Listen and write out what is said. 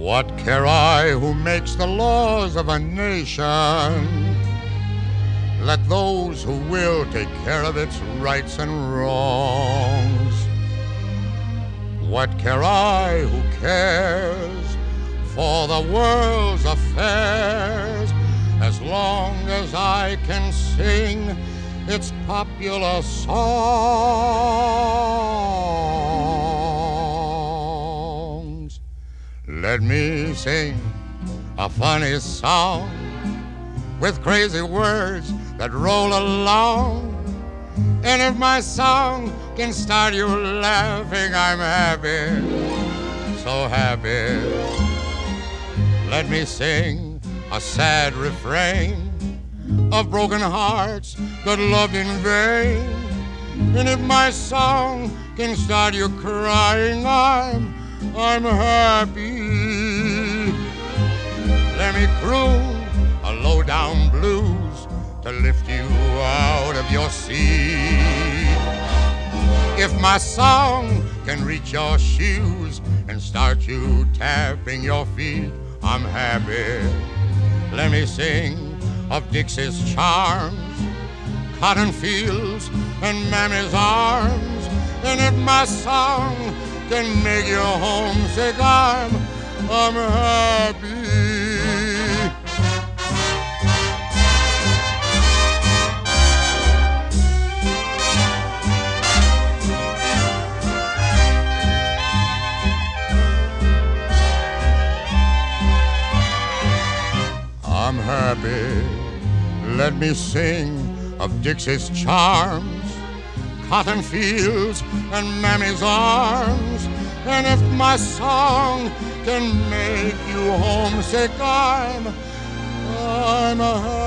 What care I who makes the laws of a nation? Let those who will take care of its rights and wrongs. What care I who cares for the world's affairs as long as I can sing its popular songs? Let me sing a funny song with crazy words that roll along. And if my song can start you laughing, I'm happy, so happy. Let me sing a sad refrain of broken hearts that loved in vain. And if my song can start you crying, I'm, I'm happy. Let me croon a low down blues to lift you out of your seat. If my song can reach your shoes and start you tapping your feet, I'm happy. Let me sing of Dixie's charms, cotton fields, and Mammy's arms. And if my song can make you homesick, I'm, I'm happy. I'm happy. Let me sing of Dixie's charms, cotton fields, and Mammy's arms. And if my song can make you homesick, I'm, I'm happy.